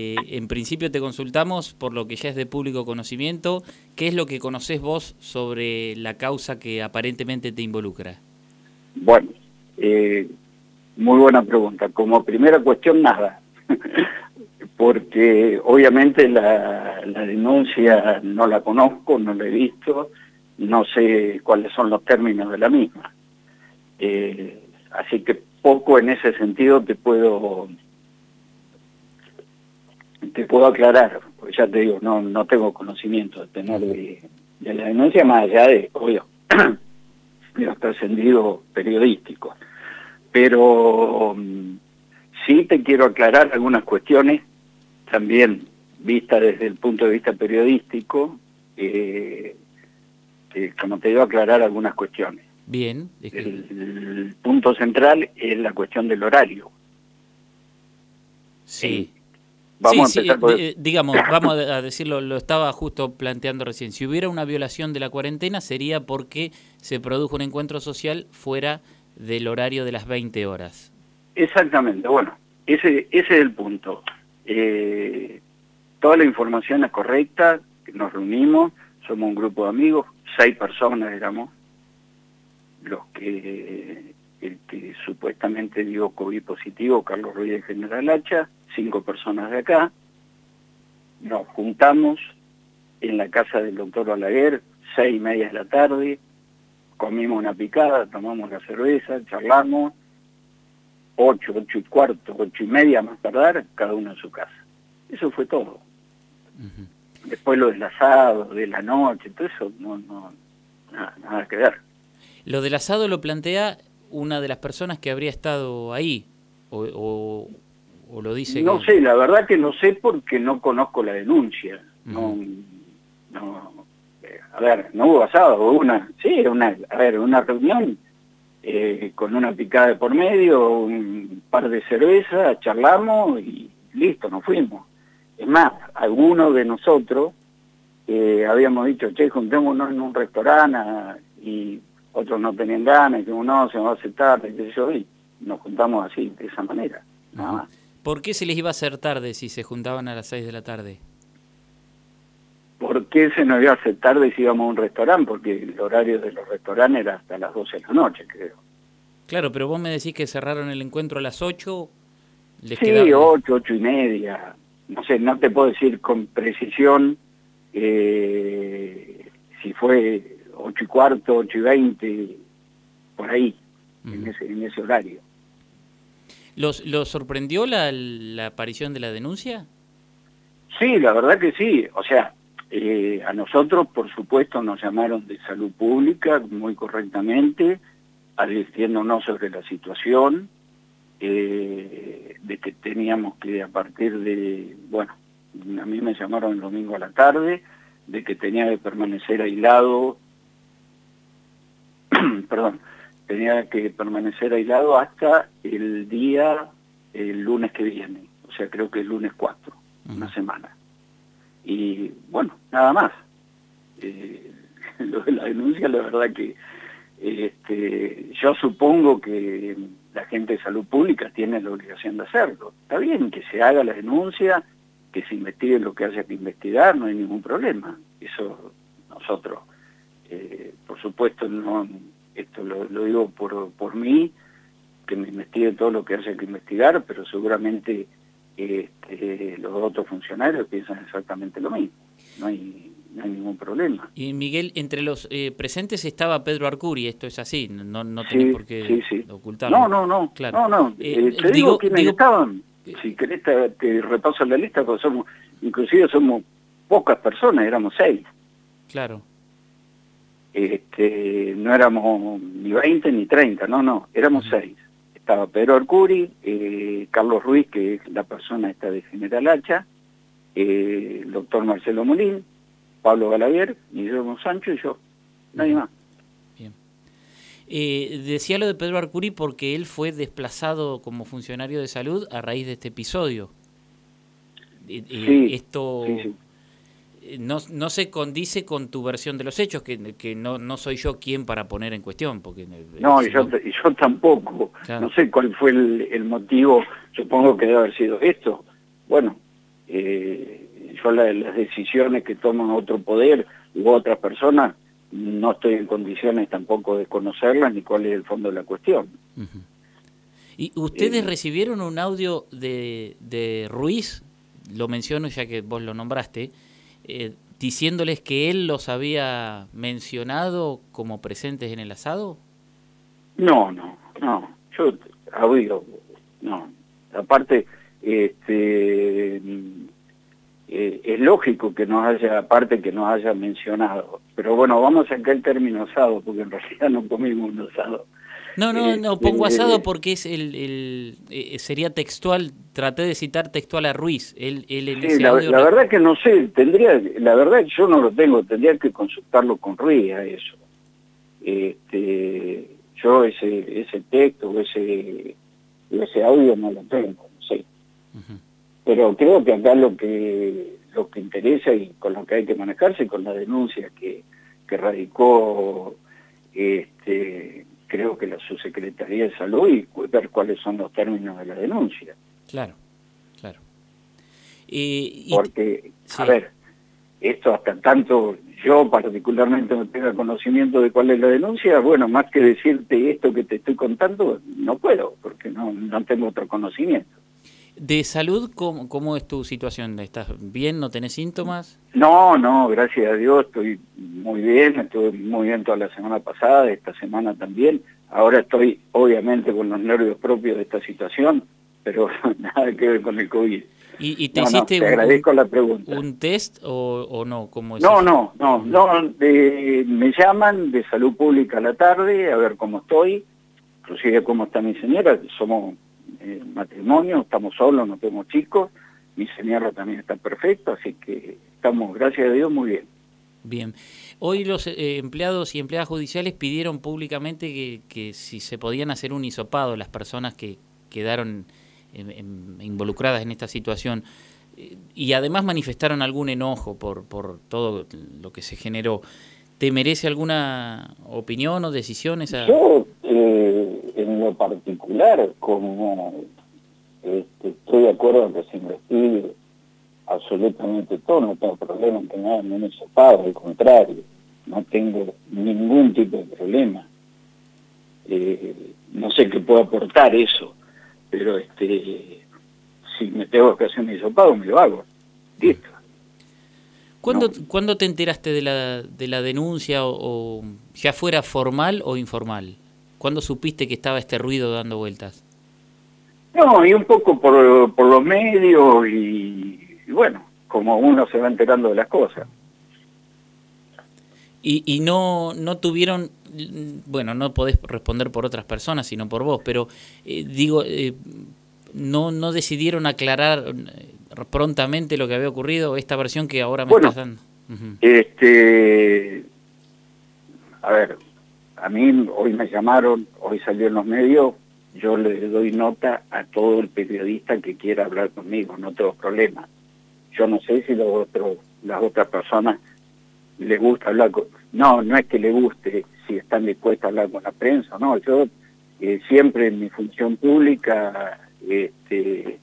Eh, en principio te consultamos por lo que ya es de público conocimiento. ¿Qué es lo que conoces vos sobre la causa que aparentemente te involucra? Bueno, eh, muy buena pregunta. Como primera cuestión, nada. Porque obviamente la, denuncia no la conozco, no la he visto, no sé cuáles son los términos de la misma. Eh, así que poco en ese sentido te puedo puedo aclarar, porque ya te digo, no, no tengo conocimiento de tener de, la denuncia más allá de, obvio, de los trascendidos periodísticos. Pero mm, sí te quiero aclarar algunas cuestiones, también vistas desde el punto de vista periodístico, eh, como te digo, aclarar algunas cuestiones. Bien. el, punto central es la cuestión del horario. Sí. Vamos a empezar por... digamos, vamos a decirlo, lo estaba justo planteando recién. Si hubiera una violación de la cuarentena sería porque se produjo un encuentro social fuera del horario de las 20 horas. Exactamente, bueno, ese, ese es el punto. Eh, toda la información es correcta, nos reunimos, somos un grupo de amigos, seis personas éramos, los que el que supuestamente dio COVID positivo, Carlos Ruiz de General Hacha, cinco personas de acá, nos juntamos en la casa del doctor Balaguer, seis y media de la tarde, comimos una picada, tomamos la cerveza, charlamos, ocho, ocho y cuarto, ocho y media más tardar, cada uno en su casa. Eso fue todo. Después lo del asado, de la noche, todo eso, no, no, nada, nada que ver. Lo del asado lo plantea una de las personas que habría estado ahí, o, lo dice... No sé, la verdad que no sé porque no conozco la denuncia. No, no, eh, a ver, no hubo asado, hubo una, sí, una, a ver, una reunión eh, con una picada de por medio, un par de cervezas, charlamos y listo, nos fuimos. Es más, algunos de nosotros eh, habíamos dicho, che, juntémonos en un restaurante y otros no tenían ganas, y no, se va a aceptar, y yo, y nos juntamos así, de esa manera, nada más. ¿Por qué se les iba a hacer tarde si se juntaban a las 6 de la tarde? ¿Por qué se nos iba a hacer tarde si íbamos a un restaurante? Porque el horario de los restaurantes era hasta las 12 de la noche, creo. Claro, pero vos me decís que cerraron el encuentro a las 8. ¿les sí, 8, 8 y media. No sé, no te puedo decir con precisión eh, si fue 8 y cuarto, 8 y 20, por ahí, en, ese, en ese horario. ¿Los, ¿Los sorprendió la, la aparición de la denuncia? Sí, la verdad que sí. O sea, eh, a nosotros, por supuesto, nos llamaron de salud pública muy correctamente, advirtiéndonos sobre la situación, eh, de que teníamos que a partir de, bueno, a mí me llamaron el domingo a la tarde, de que tenía que permanecer aislado perdón, tenía que permanecer aislado hasta el día, el lunes que viene, o sea, creo que el lunes 4, una semana. Y bueno, nada más. Eh, lo de la denuncia, la verdad que este, yo supongo que la gente de salud pública tiene la obligación de hacerlo. Está bien que se haga la denuncia, que se investigue lo que haya que investigar, no hay ningún problema. Eso nosotros eh, por supuesto, no esto lo, digo por, por mí, que me investigue todo lo que haya que investigar, pero seguramente este, los otros funcionarios piensan exactamente lo mismo. No hay, no hay ningún problema. Y Miguel, entre los eh, presentes estaba Pedro Arcuri, esto es así, no, no tenés por qué ocultarlo. No, no, no, claro. no, no. Eh, te digo, quiénes estaban. Si querés te, te, repaso la lista, porque somos, inclusive somos pocas personas, éramos seis. Claro este, no éramos ni 20 ni 30, no, no, éramos seis. Estaba Pedro Arcuri, eh, Carlos Ruiz, que es la persona esta de General Hacha, eh, el doctor Marcelo Molín, Pablo Galavier, Guillermo Sancho y yo, nadie más. Bien. Eh, decía lo de Pedro Arcuri porque él fue desplazado como funcionario de salud a raíz de este episodio. Sí, esto sí, no, no se condice con tu versión de los hechos, que, que no, no soy yo quien para poner en cuestión. porque No, y yo, yo tampoco. No sé cuál fue el, motivo, supongo que debe haber sido esto. Bueno, Eh, yo las decisiones que toman otro poder u otras personas no estoy en condiciones tampoco de conocerlas ni cuál es el fondo de la cuestión. ¿Y ustedes eh, recibieron un audio de, de Ruiz, lo menciono ya que vos lo nombraste, eh, diciéndoles que él los había mencionado como presentes en el asado? No, no, no. Yo, no. Aparte, este, eh, es lógico que nos haya, aparte que nos haya mencionado. Pero bueno, vamos a sacar el término asado, porque en realidad no comimos un asado. No, no, no, este, pongo asado porque es el, el eh, sería textual, traté de citar textual a Ruiz. Él, sí, la, verdad que no sé, tendría, la verdad yo no lo tengo, tendría que consultarlo con Ruiz a eso. Este, yo ese, ese texto, ese, ese audio no lo tengo, no sé. Pero creo que acá lo que lo que interesa y con lo que hay que manejarse, con la denuncia que, que radicó este creo que la subsecretaría de salud y ver cuáles son los términos de la denuncia. Claro, claro. Porque, a ver, esto hasta tanto yo particularmente no tenga conocimiento de cuál es la denuncia, bueno, más que decirte esto que te estoy contando, no puedo, porque no, no tengo otro conocimiento. ¿De salud cómo, cómo es tu situación? ¿Estás bien? ¿No tenés síntomas? No, no, gracias a Dios estoy muy bien, estuve muy bien toda la semana pasada, esta semana también. Ahora estoy obviamente con los nervios propios de esta situación, pero nada que ver con el COVID. ¿Y, te hiciste agradezco la pregunta. un test o, no? ¿Cómo no, no, no, no, me llaman de salud pública a la tarde a ver cómo estoy, inclusive cómo está mi señora, somos eh, matrimonio, estamos solos, no tenemos chicos, mi señora también está perfecta, así que estamos, gracias a Dios, muy bien. Bien. Hoy los eh, empleados y empleadas judiciales pidieron públicamente que, que, si se podían hacer un hisopado las personas que quedaron involucradas en esta situación eh, y además manifestaron algún enojo por, por todo lo que se generó. ¿Te merece alguna opinión o decisión esa? Yo, lo particular, como este, estoy de acuerdo en que se investigue absolutamente todo, no tengo problema en que nada me al contrario, no tengo ningún tipo de problema. Eh, no sé qué puedo aportar eso, pero este si me tengo que hacer un hisopado, me lo hago. Listo. ¿Cuándo, te enteraste de la, de la denuncia, o, ya fuera formal o informal? ¿Cuándo supiste que estaba este ruido dando vueltas? No, y un poco por, por los medios y, bueno, como uno se va enterando de las cosas. Y, y no, no tuvieron, bueno, no podés responder por otras personas, sino por vos, pero eh, digo, eh, no, no decidieron aclarar prontamente lo que había ocurrido, esta versión que ahora me estás dando. Este, a ver, a mí hoy me llamaron, hoy salió en los medios, yo le doy nota a todo el periodista que quiera hablar conmigo, no tengo problema. Yo no sé si los otros, las otras personas les gusta hablar con... No, no es que le guste si están dispuestos a hablar con la prensa, no, yo eh, siempre en mi función pública este,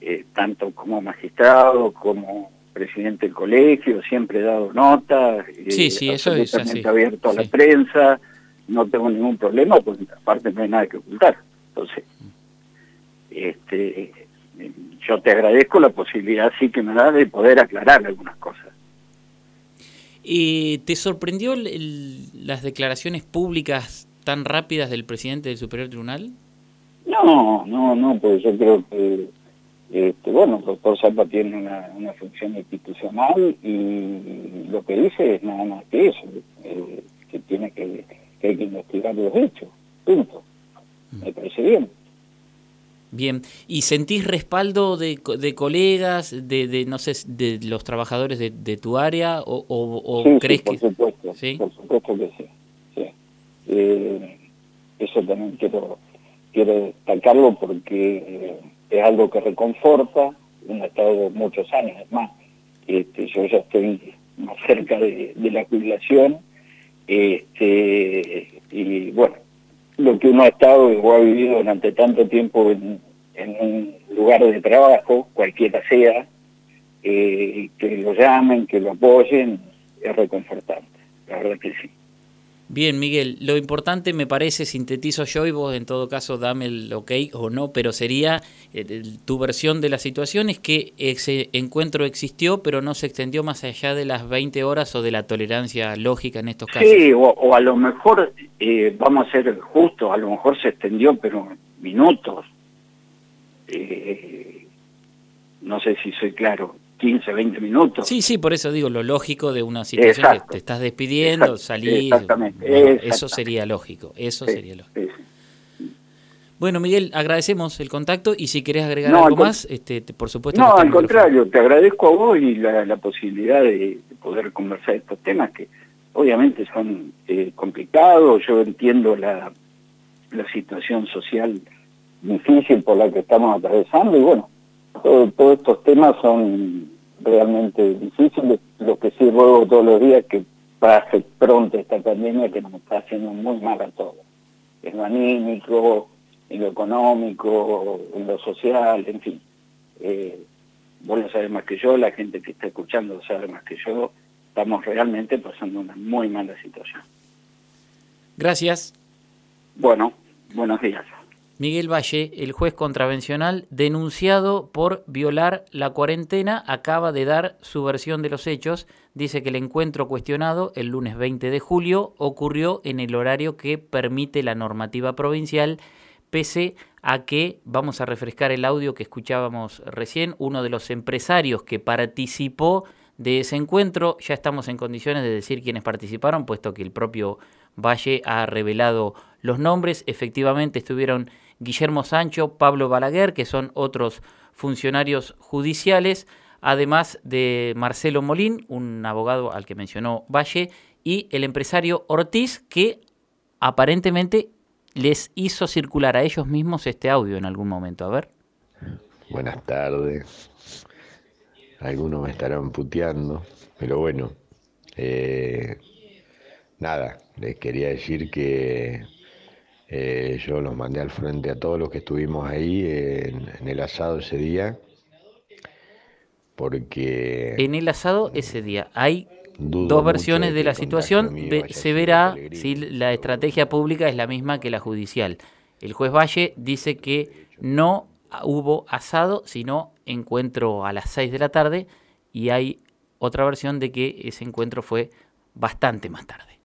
eh, tanto como magistrado, como presidente del colegio, siempre he dado notas, eh, sí, sí, eso es abierto a la prensa, no tengo ningún problema, pues aparte no hay nada que ocultar. Entonces, este, yo te agradezco la posibilidad sí que me da de poder aclarar algunas cosas. ¿Y te sorprendió las declaraciones públicas tan rápidas del presidente del Superior Tribunal? No, no, no, pues yo creo que este, bueno, el doctor Salva tiene una, función institucional y lo que dice es nada más que eso, eh, que tiene que, hay que investigar los hechos, punto. Me parece bien. Bien, ¿y sentís respaldo de, de colegas, de, de, no sé, de los trabajadores de, de tu área o, o, crees por Supuesto, ¿Sí? Por supuesto que sí. sí. Eh, eso también quiero, quiero destacarlo porque... Eh, es algo que reconforta, uno ha estado muchos años, más, este, yo ya estoy más cerca de, la jubilación, este, y bueno, lo que uno ha estado o ha vivido durante tanto tiempo en, un lugar de trabajo, cualquiera sea, eh, que lo llamen, que lo apoyen, es reconfortante, la verdad que sí. Bien, Miguel, lo importante me parece, sintetizo yo y vos en todo caso dame el ok o no, pero sería eh, tu versión de la situación es que ese encuentro existió pero no se extendió más allá de las 20 horas o de la tolerancia lógica en estos casos. Sí, o, a lo mejor, eh, vamos a ser justos, a lo mejor se extendió pero minutos. Eh, no sé si soy claro. 15, 20 minutos. Sí, sí, por eso digo lo lógico de una situación que te estás despidiendo, salir. Exactamente, Eso sería lógico, eso sería lógico. Bueno, Miguel, agradecemos el contacto y si querés agregar algo más, este, por supuesto. No, al contrario, te agradezco a vos y la, posibilidad de, poder conversar estos temas que obviamente son eh, complicados. Yo entiendo la, la situación social difícil por la que estamos atravesando y bueno, todos estos temas son realmente difíciles. Lo que sí ruego todos los días que pase pronto esta pandemia que nos está haciendo muy mal a todos. En lo anímico, en lo económico, en lo social, en fin. Eh, vos lo sabés más que yo, la gente que está escuchando lo sabe más que yo. Estamos realmente pasando una muy mala situación. Gracias. Bueno, buenos días. Miguel Valle, el juez contravencional, denunciado por violar la cuarentena, acaba de dar su versión de los hechos. Dice que el encuentro cuestionado el lunes 20 de julio ocurrió en el horario que permite la normativa provincial, pese a que, vamos a refrescar el audio que escuchábamos recién, uno de los empresarios que participó de ese encuentro, ya estamos en condiciones de decir quiénes participaron, puesto que el propio Valle ha revelado los nombres, efectivamente estuvieron Guillermo Sancho, Pablo Balaguer, que son otros funcionarios judiciales, además de Marcelo Molín, un abogado al que mencionó Valle, y el empresario Ortiz, que aparentemente les hizo circular a ellos mismos este audio en algún momento. A ver. Buenas tardes. Algunos me estarán puteando, pero bueno. Eh, nada, les quería decir que eh, yo los mandé al frente a todos los que estuvimos ahí en, el asado ese día. Porque... En el asado ese día hay dos versiones de la situación. se verá si la estrategia pública es la misma que la judicial. El juez Valle dice que no hubo asado, sino encuentro a las 6 de la tarde y hay otra versión de que ese encuentro fue bastante más tarde.